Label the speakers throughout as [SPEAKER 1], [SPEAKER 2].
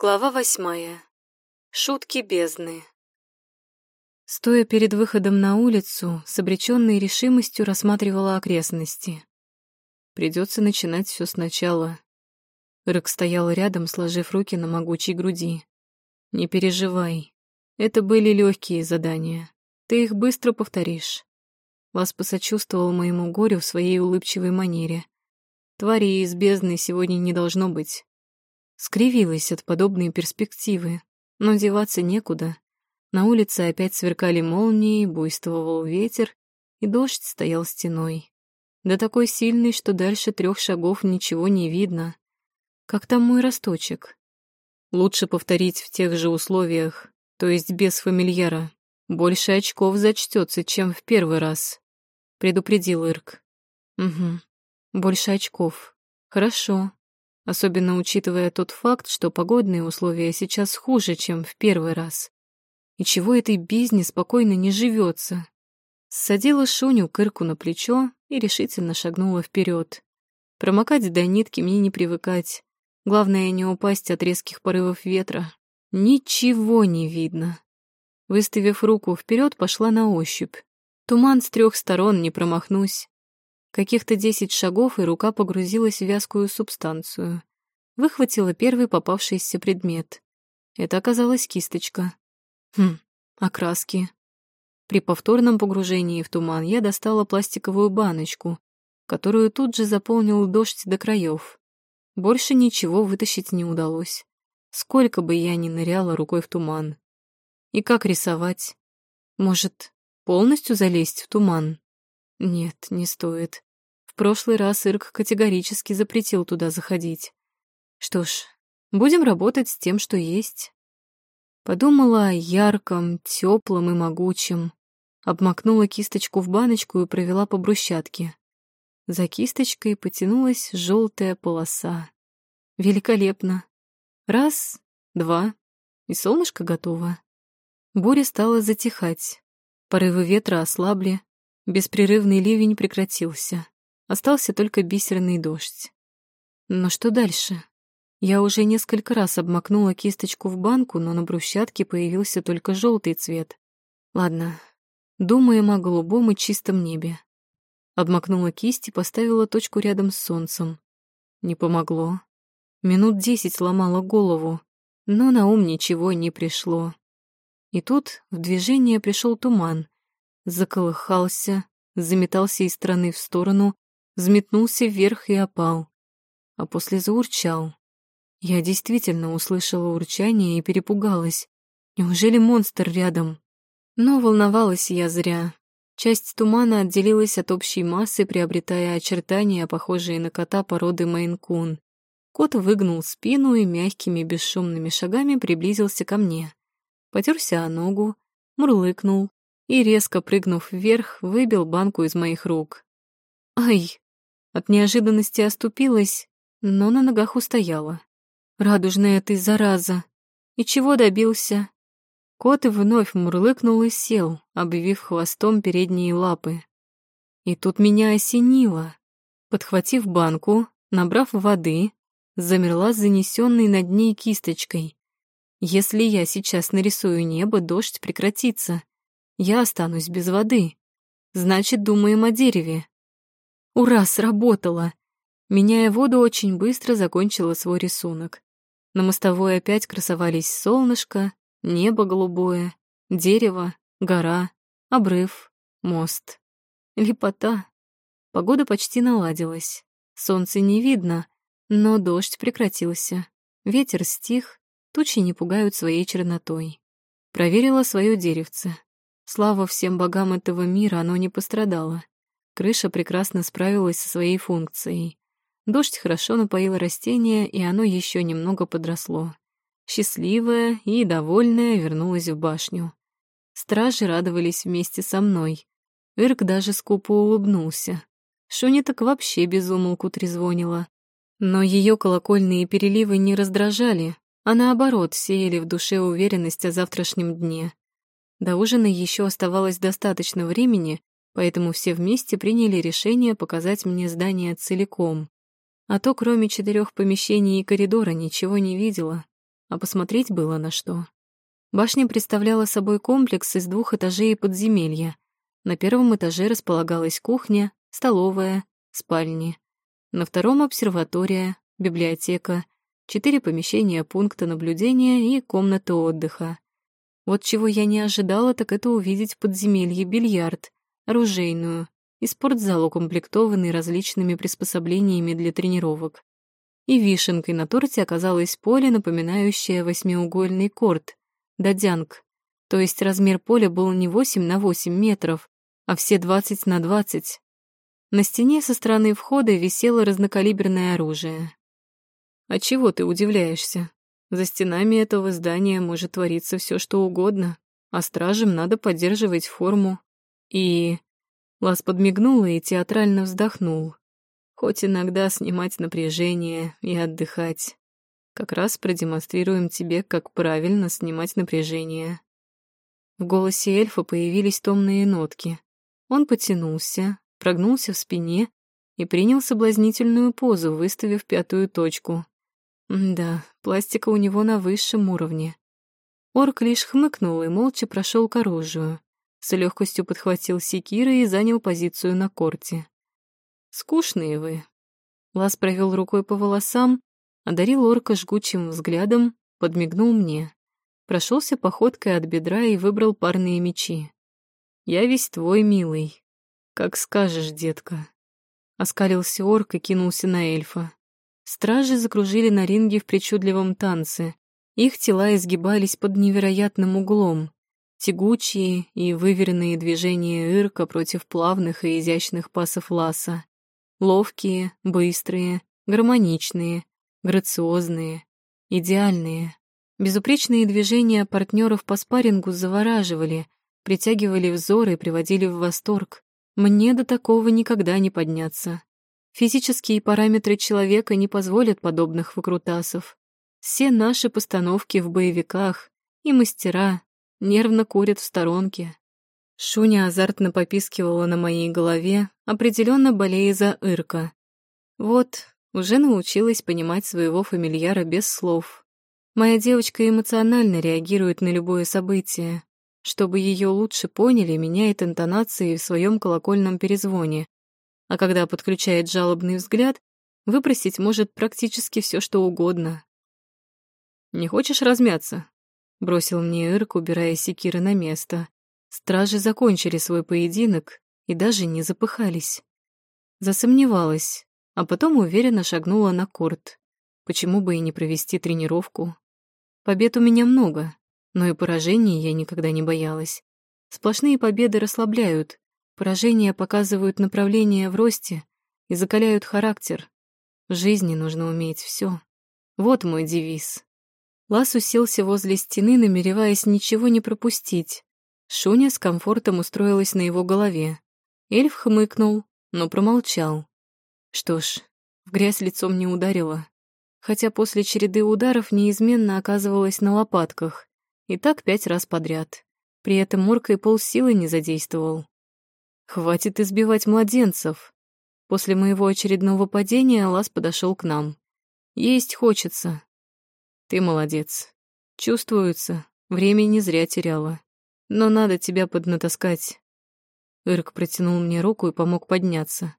[SPEAKER 1] Глава восьмая. Шутки бездны. Стоя перед выходом на улицу, с обреченной решимостью рассматривала окрестности. Придется начинать все сначала. Рык стоял рядом, сложив руки на могучей груди. «Не переживай. Это были легкие задания. Ты их быстро повторишь». Вас посочувствовал моему горю в своей улыбчивой манере. Твари из бездны сегодня не должно быть. Скривилась от подобной перспективы, но деваться некуда. На улице опять сверкали молнии, буйствовал ветер, и дождь стоял стеной. Да такой сильный, что дальше трех шагов ничего не видно. Как там мой росточек? Лучше повторить в тех же условиях, то есть без фамильяра. Больше очков зачтется, чем в первый раз. Предупредил Ирк. Угу. Больше очков. Хорошо особенно учитывая тот факт, что погодные условия сейчас хуже, чем в первый раз. И чего этой бездне спокойно не живется? Садила Шуню кырку на плечо и решительно шагнула вперед. Промокать до нитки мне не привыкать. Главное, не упасть от резких порывов ветра. Ничего не видно. Выставив руку вперед, пошла на ощупь. Туман с трех сторон, не промахнусь. Каких-то десять шагов, и рука погрузилась в вязкую субстанцию. Выхватила первый попавшийся предмет. Это оказалась кисточка. Хм, окраски. При повторном погружении в туман я достала пластиковую баночку, которую тут же заполнил дождь до краев. Больше ничего вытащить не удалось. Сколько бы я ни ныряла рукой в туман. И как рисовать? Может, полностью залезть в туман? Нет, не стоит. В прошлый раз Ирк категорически запретил туда заходить. Что ж, будем работать с тем, что есть. Подумала о ярком, теплом и могучем. Обмакнула кисточку в баночку и провела по брусчатке. За кисточкой потянулась желтая полоса. Великолепно. Раз, два, и солнышко готово. Буря стала затихать. Порывы ветра ослабли, Беспрерывный ливень прекратился. Остался только бисерный дождь. Но что дальше? Я уже несколько раз обмакнула кисточку в банку, но на брусчатке появился только желтый цвет. Ладно, думаем о голубом и чистом небе. Обмакнула кисть и поставила точку рядом с солнцем. Не помогло. Минут десять ломала голову, но на ум ничего не пришло. И тут в движение пришел туман, заколыхался, заметался из стороны в сторону, взметнулся вверх и опал, а после заурчал. Я действительно услышала урчание и перепугалась. Неужели монстр рядом? Но волновалась я зря. Часть тумана отделилась от общей массы, приобретая очертания, похожие на кота породы Мейн-кун. Кот выгнул спину и мягкими бесшумными шагами приблизился ко мне. Потерся о ногу, мурлыкнул, и, резко прыгнув вверх, выбил банку из моих рук. «Ай!» От неожиданности оступилась, но на ногах устояла. «Радужная ты, зараза! И чего добился?» Кот вновь мурлыкнул и сел, обвив хвостом передние лапы. И тут меня осенило. Подхватив банку, набрав воды, замерла с занесенной над ней кисточкой. Если я сейчас нарисую небо, дождь прекратится я останусь без воды. Значит, думаем о дереве. Ура, сработало! Меняя воду, очень быстро закончила свой рисунок. На мостовой опять красовались солнышко, небо голубое, дерево, гора, обрыв, мост. Лепота. Погода почти наладилась. Солнца не видно, но дождь прекратился. Ветер стих, тучи не пугают своей чернотой. Проверила свое деревце. Слава всем богам этого мира, оно не пострадало. Крыша прекрасно справилась со своей функцией. Дождь хорошо напоил растение, и оно еще немного подросло. Счастливая и довольная вернулась в башню. Стражи радовались вместе со мной. Ирк даже скупо улыбнулся. Шуни так вообще безумолку трезвонила. Но ее колокольные переливы не раздражали, а наоборот сеяли в душе уверенность о завтрашнем дне. До ужина еще оставалось достаточно времени, поэтому все вместе приняли решение показать мне здание целиком. А то, кроме четырех помещений и коридора, ничего не видела. а посмотреть было на что. Башня представляла собой комплекс из двух этажей подземелья. На первом этаже располагалась кухня, столовая, спальни. На втором — обсерватория, библиотека, четыре помещения пункта наблюдения и комната отдыха. Вот чего я не ожидала, так это увидеть в подземелье бильярд, оружейную и спортзал, укомплектованный различными приспособлениями для тренировок. И вишенкой на торте оказалось поле, напоминающее восьмиугольный корт, дадянг, то есть размер поля был не 8 на 8 метров, а все 20 на 20. На стене со стороны входа висело разнокалиберное оружие. А чего ты удивляешься? За стенами этого здания может твориться все, что угодно, а стражам надо поддерживать форму. И... Лас подмигнул и театрально вздохнул. Хоть иногда снимать напряжение и отдыхать. Как раз продемонстрируем тебе, как правильно снимать напряжение. В голосе эльфа появились томные нотки. Он потянулся, прогнулся в спине и принял соблазнительную позу, выставив пятую точку. Да, пластика у него на высшем уровне. Орк лишь хмыкнул и молча прошел к оружию. С легкостью подхватил секиры и занял позицию на корте. «Скучные вы». Лас провел рукой по волосам, одарил орка жгучим взглядом, подмигнул мне. Прошелся походкой от бедра и выбрал парные мечи. «Я весь твой, милый. Как скажешь, детка». Оскалился орк и кинулся на эльфа. Стражи закружили на ринге в причудливом танце. Их тела изгибались под невероятным углом. Тягучие и выверенные движения Ирка против плавных и изящных пасов Ласа. Ловкие, быстрые, гармоничные, грациозные, идеальные. Безупречные движения партнеров по спаррингу завораживали, притягивали взоры и приводили в восторг. Мне до такого никогда не подняться. Физические параметры человека не позволят подобных выкрутасов. Все наши постановки в боевиках и мастера нервно курят в сторонке. Шуня азартно попискивала на моей голове, определенно болея за Ирка. Вот, уже научилась понимать своего фамильяра без слов. Моя девочка эмоционально реагирует на любое событие. Чтобы ее лучше поняли, меняет интонации в своем колокольном перезвоне, а когда подключает жалобный взгляд, выпросить может практически все, что угодно. «Не хочешь размяться?» — бросил мне Ирк, убирая секиры на место. Стражи закончили свой поединок и даже не запыхались. Засомневалась, а потом уверенно шагнула на корт. Почему бы и не провести тренировку? Побед у меня много, но и поражений я никогда не боялась. Сплошные победы расслабляют, Поражения показывают направление в росте и закаляют характер. В жизни нужно уметь все. Вот мой девиз. Лас уселся возле стены, намереваясь ничего не пропустить. Шуня с комфортом устроилась на его голове. Эльф хмыкнул, но промолчал. Что ж, в грязь лицом не ударила. Хотя после череды ударов неизменно оказывалась на лопатках. И так пять раз подряд. При этом Морка и полсилы не задействовал. Хватит избивать младенцев. После моего очередного падения Лас подошел к нам. Есть хочется. Ты молодец. Чувствуется, время не зря теряла. Но надо тебя поднатаскать. Ирк протянул мне руку и помог подняться.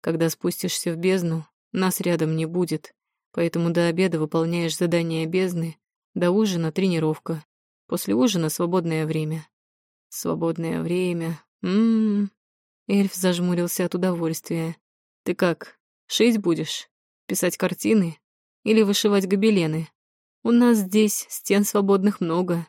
[SPEAKER 1] Когда спустишься в бездну, нас рядом не будет, поэтому до обеда выполняешь задание бездны, до ужина тренировка. После ужина свободное время. Свободное время. Ммм, Эльф зажмурился от удовольствия. «Ты как, шить будешь? Писать картины? Или вышивать гобелены? У нас здесь стен свободных много.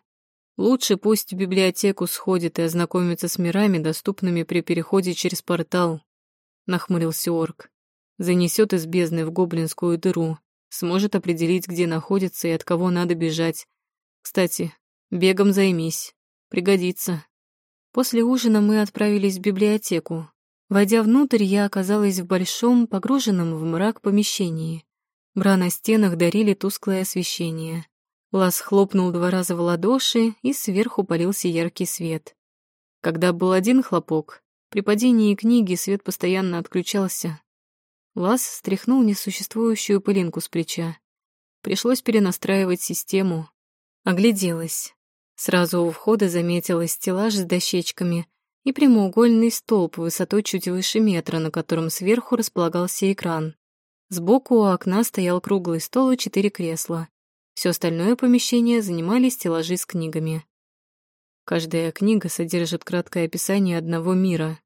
[SPEAKER 1] Лучше пусть в библиотеку сходит и ознакомится с мирами, доступными при переходе через портал», — нахмурился орк. «Занесет из бездны в гоблинскую дыру, сможет определить, где находится и от кого надо бежать. Кстати, бегом займись, пригодится». После ужина мы отправились в библиотеку. Войдя внутрь, я оказалась в большом, погруженном в мрак помещении. Бра на стенах дарили тусклое освещение. Лаз хлопнул два раза в ладоши, и сверху полился яркий свет. Когда был один хлопок, при падении книги свет постоянно отключался. Лаз стряхнул несуществующую пылинку с плеча. Пришлось перенастраивать систему. Огляделась. Сразу у входа заметила стеллаж с дощечками и прямоугольный столб высотой чуть выше метра, на котором сверху располагался экран. Сбоку у окна стоял круглый стол и четыре кресла. Все остальное помещение занимали стеллажи с книгами. Каждая книга содержит краткое описание одного мира.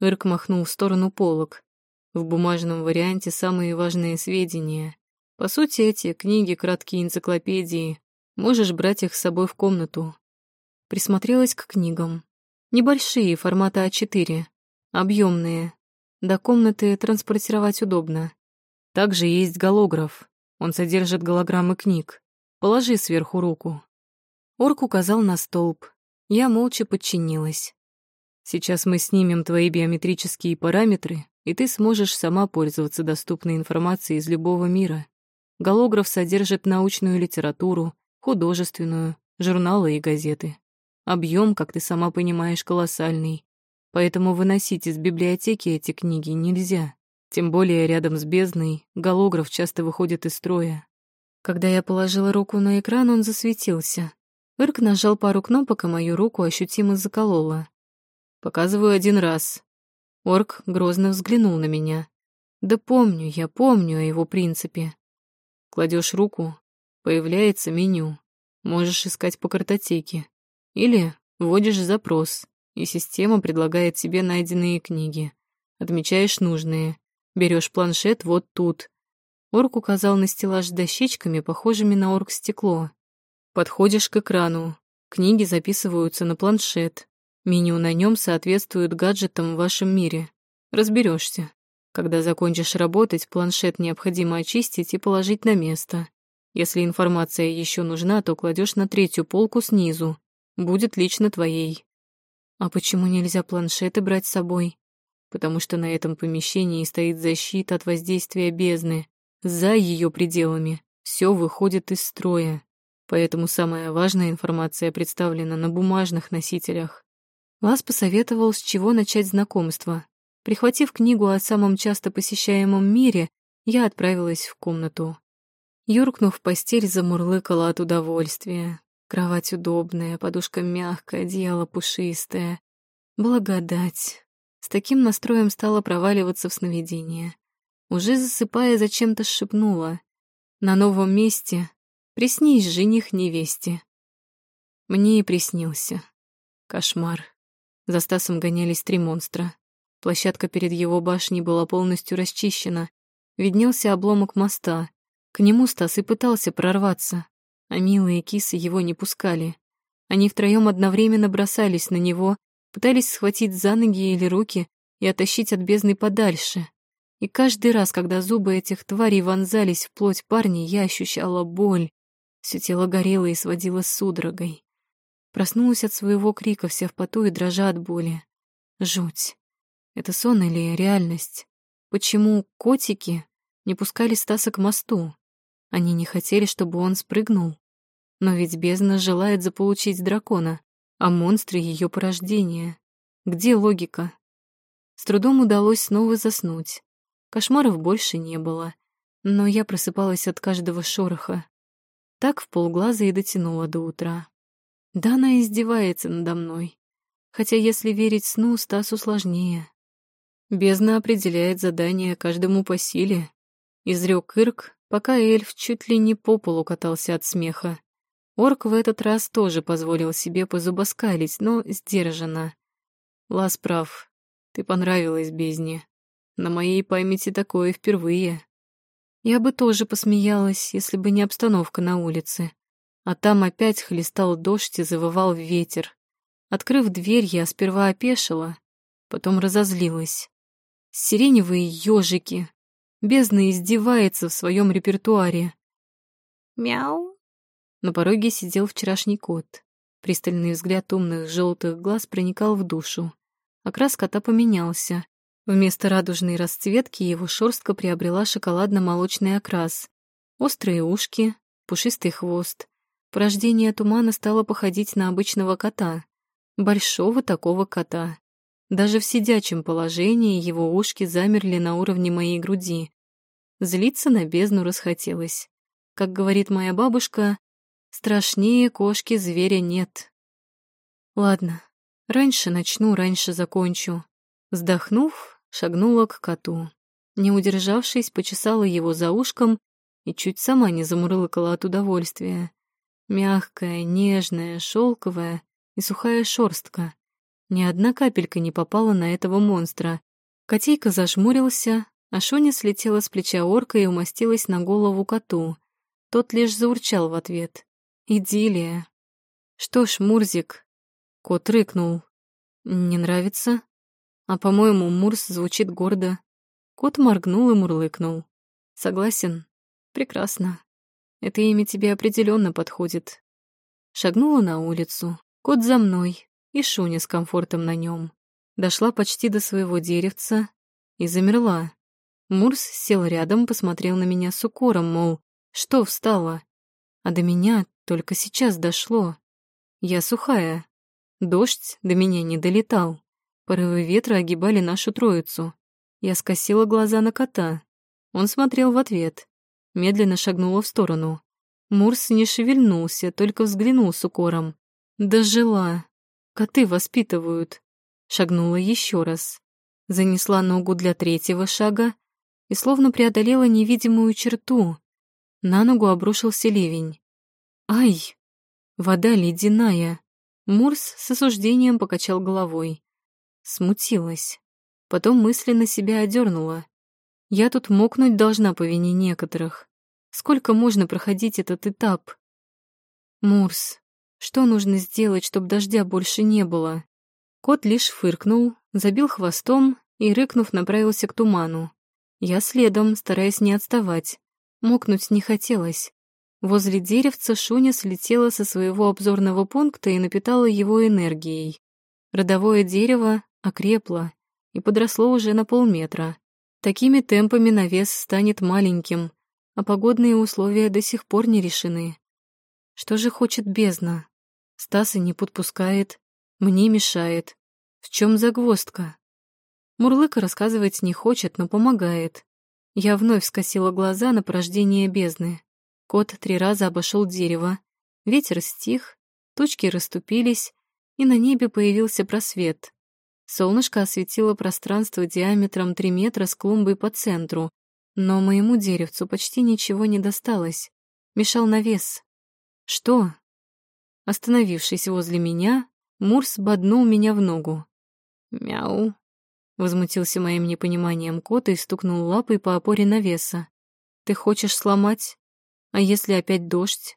[SPEAKER 1] Ирк махнул в сторону полок. В бумажном варианте самые важные сведения. По сути, эти книги — краткие энциклопедии. Можешь брать их с собой в комнату. Присмотрелась к книгам. Небольшие, формата А4. Объемные. До комнаты транспортировать удобно. Также есть голограф. Он содержит голограммы книг. Положи сверху руку. Орк указал на столб. Я молча подчинилась. Сейчас мы снимем твои биометрические параметры, и ты сможешь сама пользоваться доступной информацией из любого мира. Голограф содержит научную литературу, художественную, журналы и газеты. Объем, как ты сама понимаешь, колоссальный. Поэтому выносить из библиотеки эти книги нельзя. Тем более рядом с бездной голограф часто выходит из строя. Когда я положила руку на экран, он засветился. Ирк нажал пару кнопок, и мою руку ощутимо заколола. «Показываю один раз». Орк грозно взглянул на меня. «Да помню, я помню о его принципе». Кладешь руку, появляется меню. Можешь искать по картотеке. Или вводишь запрос, и система предлагает тебе найденные книги. Отмечаешь нужные. Берешь планшет вот тут. Орк указал на стеллаж с дощечками, похожими на орг-стекло. Подходишь к экрану. Книги записываются на планшет. Меню на нем соответствует гаджетам в вашем мире. Разберешься. Когда закончишь работать, планшет необходимо очистить и положить на место. Если информация еще нужна, то кладешь на третью полку снизу. Будет лично твоей. А почему нельзя планшеты брать с собой? Потому что на этом помещении стоит защита от воздействия бездны. За ее пределами все выходит из строя поэтому самая важная информация представлена на бумажных носителях. Лас посоветовал, с чего начать знакомство. Прихватив книгу о самом часто посещаемом мире, я отправилась в комнату. Юркнув в постель, замурлыкала от удовольствия. Кровать удобная, подушка мягкая, одеяло пушистое. Благодать. С таким настроем стала проваливаться в сновидение. Уже засыпая, зачем-то шепнула. На новом месте Приснись, жених невесте. Мне и приснился. Кошмар. За Стасом гонялись три монстра. Площадка перед его башней была полностью расчищена. Виднелся обломок моста. К нему Стас и пытался прорваться, а милые кисы его не пускали. Они втроем одновременно бросались на него, пытались схватить за ноги или руки и оттащить от бездны подальше. И каждый раз, когда зубы этих тварей вонзались в плоть парня, я ощущала боль, все тело горело и сводило судорогой. Проснулась от своего крика, вся в поту и дрожа от боли. Жуть. Это сон или реальность? Почему котики не пускали Стаса к мосту? Они не хотели, чтобы он спрыгнул. Но ведь бездна желает заполучить дракона, а монстры — ее порождение. Где логика? С трудом удалось снова заснуть. Кошмаров больше не было, но я просыпалась от каждого шороха. Так в полглаза и дотянула до утра. Да она издевается надо мной. Хотя, если верить сну, Стасу сложнее. Бездна определяет задание каждому по силе. Изрек Ирк, пока эльф чуть ли не по полу катался от смеха. Орк в этот раз тоже позволил себе позубоскалить, но сдержанно. Лас прав. Ты понравилась бездне. На моей памяти такое впервые. Я бы тоже посмеялась, если бы не обстановка на улице. А там опять хлестал дождь и завывал ветер. Открыв дверь, я сперва опешила, потом разозлилась. Сиреневые ежики. Бездна издевается в своем репертуаре. «Мяу!» На пороге сидел вчерашний кот. Пристальный взгляд умных желтых глаз проникал в душу. Окрас кота поменялся. Вместо радужной расцветки его шерстка приобрела шоколадно-молочный окрас. Острые ушки, пушистый хвост. Порождение тумана стало походить на обычного кота. Большого такого кота. Даже в сидячем положении его ушки замерли на уровне моей груди. Злиться на бездну расхотелось. Как говорит моя бабушка, страшнее кошки зверя нет. Ладно, раньше начну, раньше закончу. Вздохнув, шагнула к коту. Не удержавшись, почесала его за ушком и чуть сама не замурлыкала от удовольствия. Мягкая, нежная, шелковая и сухая шорстка. Ни одна капелька не попала на этого монстра. Котейка зажмурился, а Шуня слетела с плеча орка и умостилась на голову коту. Тот лишь заурчал в ответ. Идиллия. Что ж, Мурзик. Кот рыкнул. Не нравится? А, по-моему, Мурс звучит гордо. Кот моргнул и мурлыкнул. Согласен? Прекрасно. Это имя тебе определенно подходит. Шагнула на улицу. Кот за мной и Шуня с комфортом на нем. Дошла почти до своего деревца и замерла. Мурс сел рядом, посмотрел на меня с укором, мол, что встала? А до меня только сейчас дошло. Я сухая. Дождь до меня не долетал. Порывы ветра огибали нашу троицу. Я скосила глаза на кота. Он смотрел в ответ медленно шагнула в сторону. Мурс не шевельнулся, только взглянул с укором. Дожила. Коты воспитывают. Шагнула еще раз. Занесла ногу для третьего шага и словно преодолела невидимую черту. На ногу обрушился ливень. Ай! Вода ледяная. Мурс с осуждением покачал головой. Смутилась. Потом мысленно себя одернула. Я тут мокнуть должна по вине некоторых. Сколько можно проходить этот этап? Мурс, что нужно сделать, чтобы дождя больше не было? Кот лишь фыркнул, забил хвостом и, рыкнув, направился к туману. Я следом, стараясь не отставать. Мокнуть не хотелось. Возле деревца Шуня слетела со своего обзорного пункта и напитала его энергией. Родовое дерево окрепло и подросло уже на полметра. Такими темпами навес станет маленьким, а погодные условия до сих пор не решены. Что же хочет бездна? Стаса не подпускает, мне мешает. В чем загвоздка? Мурлыка рассказывать не хочет, но помогает. Я вновь скосила глаза на порождение бездны. Кот три раза обошел дерево. Ветер стих, тучки расступились, и на небе появился просвет. Солнышко осветило пространство диаметром 3 метра с клумбой по центру, но моему деревцу почти ничего не досталось. Мешал навес. Что? Остановившись возле меня, Мурс боднул меня в ногу. «Мяу!» — возмутился моим непониманием кот и стукнул лапой по опоре навеса. «Ты хочешь сломать? А если опять дождь?»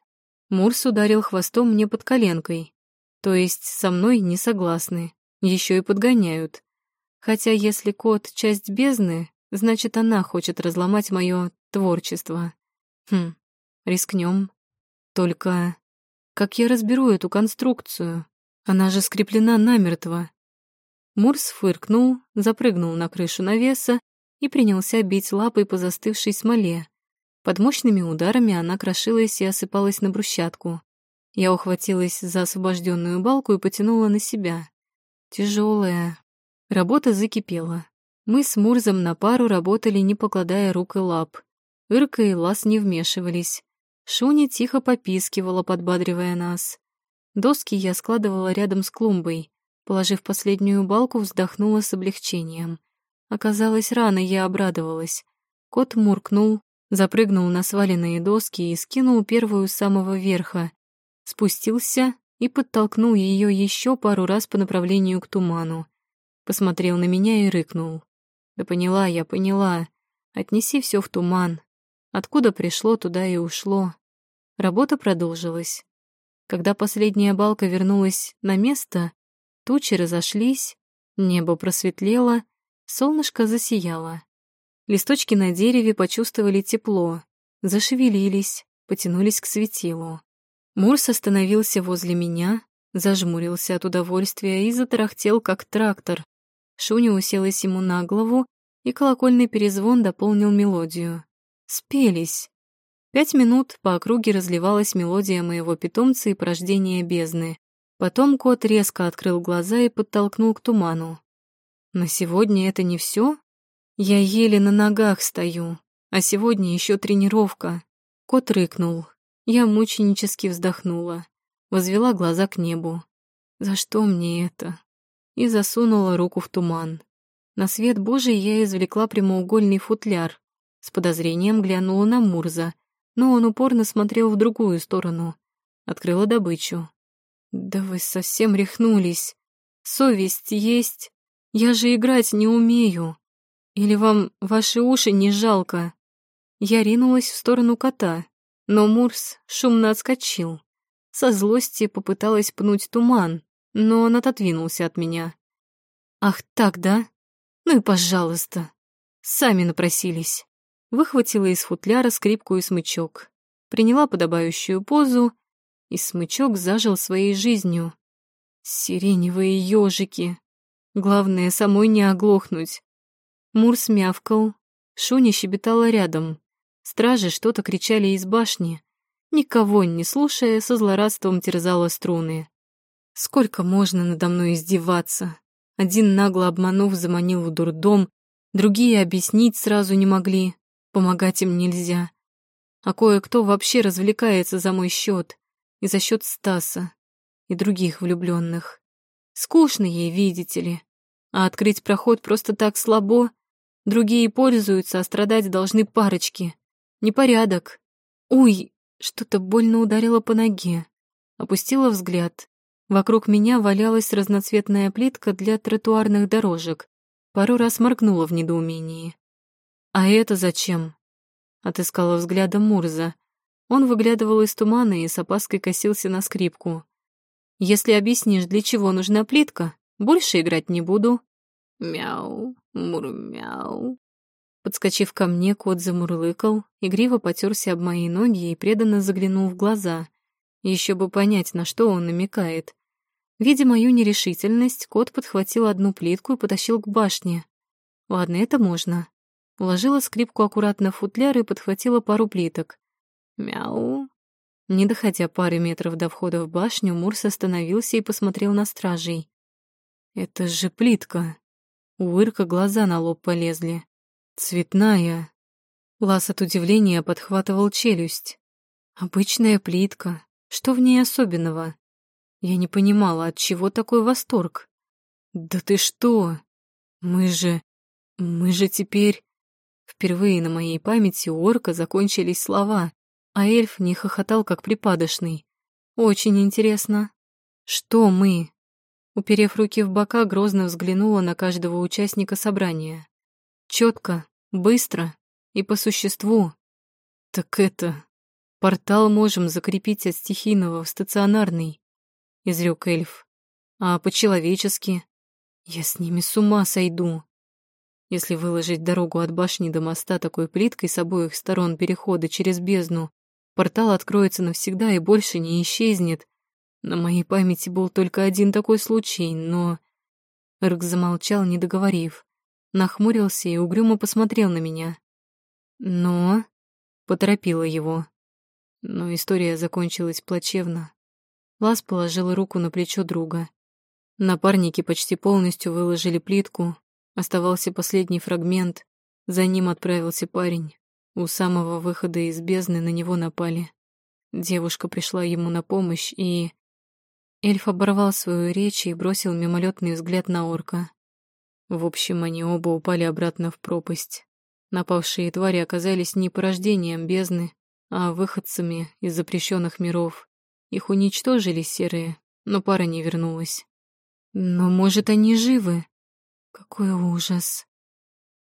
[SPEAKER 1] Мурс ударил хвостом мне под коленкой. То есть со мной не согласны еще и подгоняют. Хотя если кот — часть бездны, значит, она хочет разломать мое творчество. Хм, рискнем. Только как я разберу эту конструкцию? Она же скреплена намертво. Мурс фыркнул, запрыгнул на крышу навеса и принялся бить лапой по застывшей смоле. Под мощными ударами она крошилась и осыпалась на брусчатку. Я ухватилась за освобожденную балку и потянула на себя. Тяжелая. Работа закипела. Мы с Мурзом на пару работали, не покладая рук и лап. Ирка и Лас не вмешивались. Шуня тихо попискивала, подбадривая нас. Доски я складывала рядом с клумбой. Положив последнюю балку, вздохнула с облегчением. Оказалось, рано я обрадовалась. Кот муркнул, запрыгнул на сваленные доски и скинул первую с самого верха. Спустился и подтолкнул ее еще пару раз по направлению к туману. Посмотрел на меня и рыкнул. «Да поняла я, поняла. Отнеси все в туман. Откуда пришло, туда и ушло». Работа продолжилась. Когда последняя балка вернулась на место, тучи разошлись, небо просветлело, солнышко засияло. Листочки на дереве почувствовали тепло, зашевелились, потянулись к светилу. Мурс остановился возле меня, зажмурился от удовольствия и затарахтел, как трактор. Шуня уселась ему на голову, и колокольный перезвон дополнил мелодию. Спелись. Пять минут по округе разливалась мелодия моего питомца и порождения бездны. Потом кот резко открыл глаза и подтолкнул к туману. На сегодня это не все? Я еле на ногах стою, а сегодня еще тренировка. Кот рыкнул. Я мученически вздохнула, возвела глаза к небу. За что мне это? И засунула руку в туман. На свет Божий я извлекла прямоугольный футляр. С подозрением глянула на Мурза, но он упорно смотрел в другую сторону. Открыла добычу. «Да вы совсем рехнулись. Совесть есть. Я же играть не умею. Или вам ваши уши не жалко?» Я ринулась в сторону кота, но Мурс шумно отскочил. Со злости попыталась пнуть туман, но он отодвинулся от меня. «Ах так, да? Ну и пожалуйста. Сами напросились». Выхватила из футляра скрипку и смычок. Приняла подобающую позу, и смычок зажил своей жизнью. Сиреневые ежики. Главное, самой не оглохнуть. Мурс мявкал, Шуня щебетала рядом. Стражи что-то кричали из башни. Никого не слушая, со злорадством терзала струны. Сколько можно надо мной издеваться? Один нагло обманув, заманил в дурдом, другие объяснить сразу не могли, помогать им нельзя. А кое-кто вообще развлекается за мой счет и за счет Стаса и других влюбленных. Скучно ей, видите ли. А открыть проход просто так слабо. Другие пользуются, а страдать должны парочки. Непорядок. Уй, что-то больно ударило по ноге. Опустила взгляд. Вокруг меня валялась разноцветная плитка для тротуарных дорожек. Пару раз моргнула в недоумении. «А это зачем?» Отыскала взглядом Мурза. Он выглядывал из тумана и с опаской косился на скрипку. «Если объяснишь, для чего нужна плитка, больше играть не буду». «Мяу, мур-мяу», Подскочив ко мне, кот замурлыкал, игриво потерся об мои ноги и преданно заглянул в глаза. Еще бы понять, на что он намекает. Видя мою нерешительность, кот подхватил одну плитку и потащил к башне. Ладно, это можно. Уложила скрипку аккуратно в футляр и подхватила пару плиток. Мяу. Не доходя пары метров до входа в башню, Мурс остановился и посмотрел на стражей. «Это же плитка!» У Ирка глаза на лоб полезли. Цветная. Лас от удивления подхватывал челюсть. Обычная плитка. Что в ней особенного? Я не понимала, от чего такой восторг. Да ты что? Мы же... Мы же теперь... Впервые на моей памяти у орка закончились слова, а эльф не хохотал, как припадочный. Очень интересно. Что мы? Уперев руки в бока, грозно взглянула на каждого участника собрания. Четко, быстро и по существу. Так это... Портал можем закрепить от стихийного в стационарный, изрек эльф. А по-человечески... Я с ними с ума сойду. Если выложить дорогу от башни до моста такой плиткой с обоих сторон перехода через бездну, портал откроется навсегда и больше не исчезнет. На моей памяти был только один такой случай, но... Эрк замолчал, не договорив нахмурился и угрюмо посмотрел на меня. Но... Поторопила его. Но история закончилась плачевно. Лас положил руку на плечо друга. Напарники почти полностью выложили плитку. Оставался последний фрагмент. За ним отправился парень. У самого выхода из бездны на него напали. Девушка пришла ему на помощь, и... Эльф оборвал свою речь и бросил мимолетный взгляд на орка. В общем, они оба упали обратно в пропасть. Напавшие твари оказались не порождением бездны, а выходцами из запрещенных миров. Их уничтожили серые, но пара не вернулась. Но, может, они живы? Какой ужас.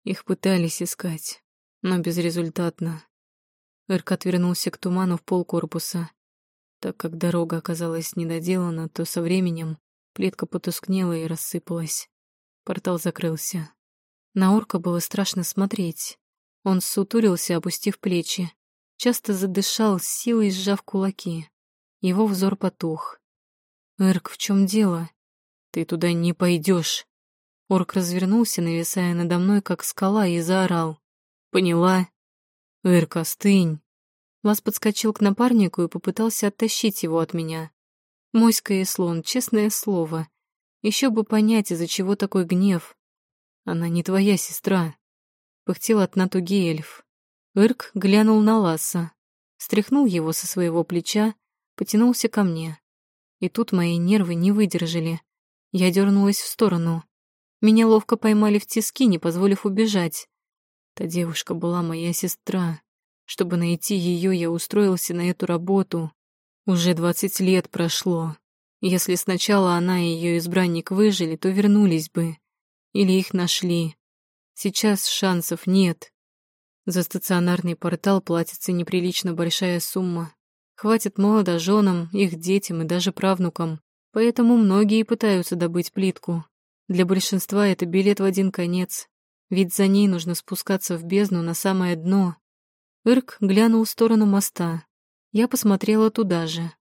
[SPEAKER 1] Их пытались искать, но безрезультатно. Эрк отвернулся к туману в пол корпуса. Так как дорога оказалась недоделана, то со временем плитка потускнела и рассыпалась. Портал закрылся. На орка было страшно смотреть. Он сутурился, опустив плечи. Часто задышал, силой сжав кулаки. Его взор потух. «Эрк, в чем дело? Ты туда не пойдешь. Орк развернулся, нависая надо мной, как скала, и заорал. «Поняла?» «Эрк, остынь!» Лас подскочил к напарнику и попытался оттащить его от меня. Моська и слон, честное слово. Еще бы понять, из-за чего такой гнев. Она не твоя сестра. Пыхтел от натуги эльф. Ирк глянул на Ласса. стряхнул его со своего плеча, потянулся ко мне. И тут мои нервы не выдержали. Я дернулась в сторону. Меня ловко поймали в тиски, не позволив убежать. Та девушка была моя сестра. Чтобы найти ее, я устроился на эту работу. Уже двадцать лет прошло. Если сначала она и ее избранник выжили, то вернулись бы. Или их нашли. Сейчас шансов нет. За стационарный портал платится неприлично большая сумма. Хватит молодоженам, их детям и даже правнукам. Поэтому многие пытаются добыть плитку. Для большинства это билет в один конец, ведь за ней нужно спускаться в бездну на самое дно. Ирк глянул в сторону моста. Я посмотрела туда же.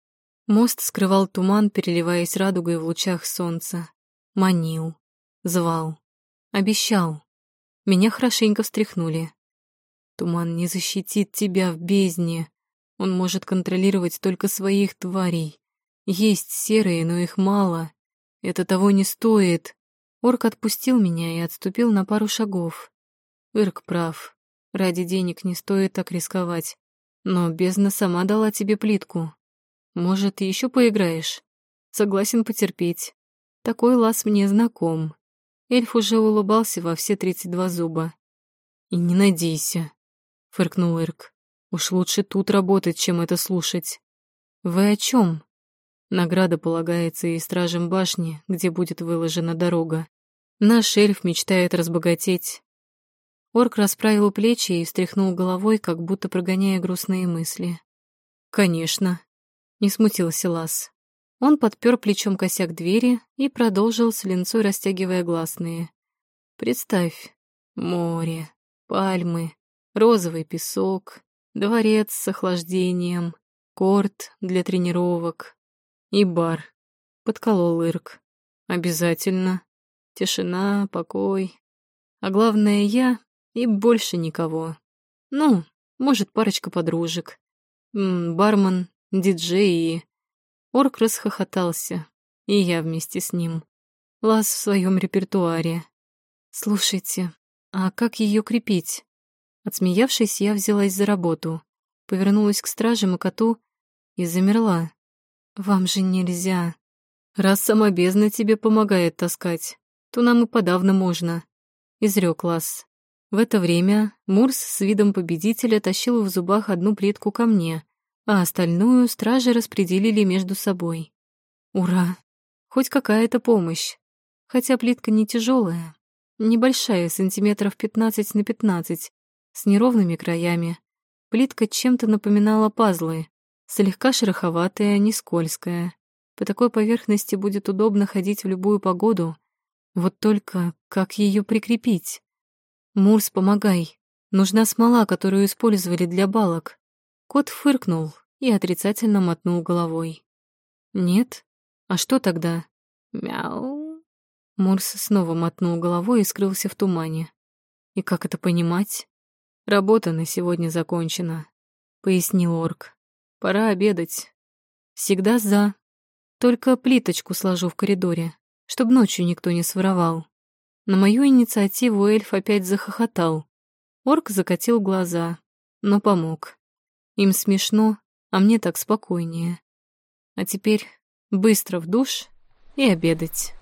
[SPEAKER 1] Мост скрывал туман, переливаясь радугой в лучах солнца. Манил, звал, обещал. Меня хорошенько встряхнули. Туман не защитит тебя в бездне. Он может контролировать только своих тварей. Есть серые, но их мало. Это того не стоит. Орк отпустил меня и отступил на пару шагов. Ирк прав. Ради денег не стоит так рисковать. Но бездна сама дала тебе плитку. Может, еще поиграешь? Согласен потерпеть. Такой лаз мне знаком. Эльф уже улыбался во все тридцать два зуба. «И не надейся», — фыркнул Ирк. «Уж лучше тут работать, чем это слушать». «Вы о чем? Награда полагается и стражам башни, где будет выложена дорога. Наш эльф мечтает разбогатеть. Орк расправил плечи и встряхнул головой, как будто прогоняя грустные мысли. «Конечно», — не смутился Лас. Он подпер плечом косяк двери и продолжил с линцой, растягивая гласные. «Представь, море, пальмы, розовый песок, дворец с охлаждением, корт для тренировок, и бар. Подколол Ирк. Обязательно. Тишина, покой. А главное, я и больше никого. Ну, может, парочка подружек. М -м, бармен, диджей и... Орк расхохотался, и я вместе с ним. Лаз в своем репертуаре. «Слушайте, а как ее крепить?» Отсмеявшись, я взялась за работу, повернулась к стражам и коту и замерла. «Вам же нельзя. Раз сама тебе помогает таскать, то нам и подавно можно», — изрёк Лас. В это время Мурс с видом победителя тащил в зубах одну плитку ко мне, а остальную стражи распределили между собой. Ура! Хоть какая-то помощь. Хотя плитка не тяжелая, небольшая, сантиметров 15 на 15, с неровными краями. Плитка чем-то напоминала пазлы, Слегка шероховатая, не скользкая. По такой поверхности будет удобно ходить в любую погоду. Вот только как ее прикрепить? Мурс, помогай. Нужна смола, которую использовали для балок. Кот фыркнул и отрицательно мотнул головой. Нет? А что тогда? Мяу. Мурс снова мотнул головой и скрылся в тумане. И как это понимать? Работа на сегодня закончена, пояснил орк. Пора обедать. Всегда за. Только плиточку сложу в коридоре, чтобы ночью никто не своровал. На мою инициативу эльф опять захохотал. Орк закатил глаза, но помог. Им смешно, а мне так спокойнее. А теперь быстро в душ и обедать.